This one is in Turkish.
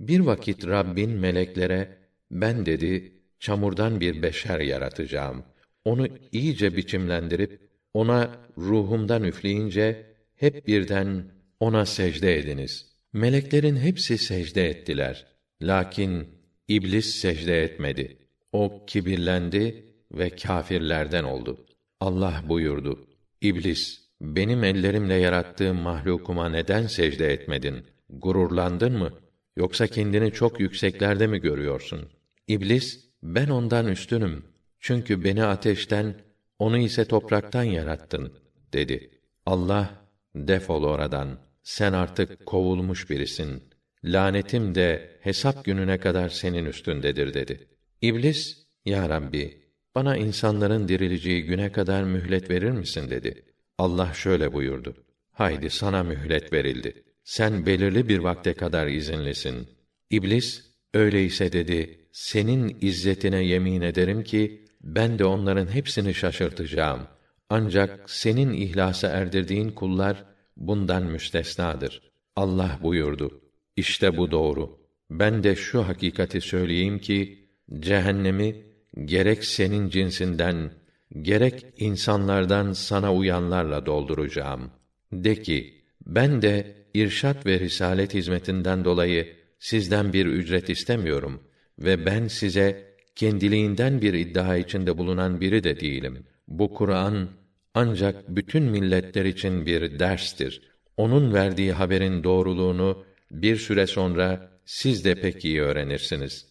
Bir vakit Rabbin meleklere ben dedi çamurdan bir beşer yaratacağım. Onu iyice biçimlendirip ona ruhumdan üfleyince hep birden ona secde ediniz. Meleklerin hepsi secde ettiler. Lakin iblis secde etmedi. O kibirlendi ve kâfirlerden oldu. Allah buyurdu: İblis, benim ellerimle yarattığım mahlukuma neden secde etmedin? Gururlandın mı? Yoksa kendini çok yükseklerde mi görüyorsun? İblis, ben ondan üstünüm. Çünkü beni ateşten, onu ise topraktan yarattın, dedi. Allah, defol oradan. Sen artık kovulmuş birisin. Lanetim de hesap gününe kadar senin üstündedir, dedi. İblis, Ya Rabbi, bana insanların dirileceği güne kadar mühlet verir misin, dedi. Allah şöyle buyurdu. Haydi sana mühlet verildi. Sen belirli bir vakte kadar izinlisin. İblis, öyleyse dedi, senin izzetine yemin ederim ki, ben de onların hepsini şaşırtacağım. Ancak senin ihlasa erdirdiğin kullar, bundan müstesnadır. Allah buyurdu. İşte bu doğru. Ben de şu hakikati söyleyeyim ki, cehennemi, gerek senin cinsinden, gerek insanlardan sana uyanlarla dolduracağım. De ki, ben de irşat ve risalet hizmetinden dolayı sizden bir ücret istemiyorum ve ben size kendiliğinden bir iddia içinde bulunan biri de değilim. Bu Kur'an ancak bütün milletler için bir derstir. Onun verdiği haberin doğruluğunu bir süre sonra siz de pek iyi öğrenirsiniz.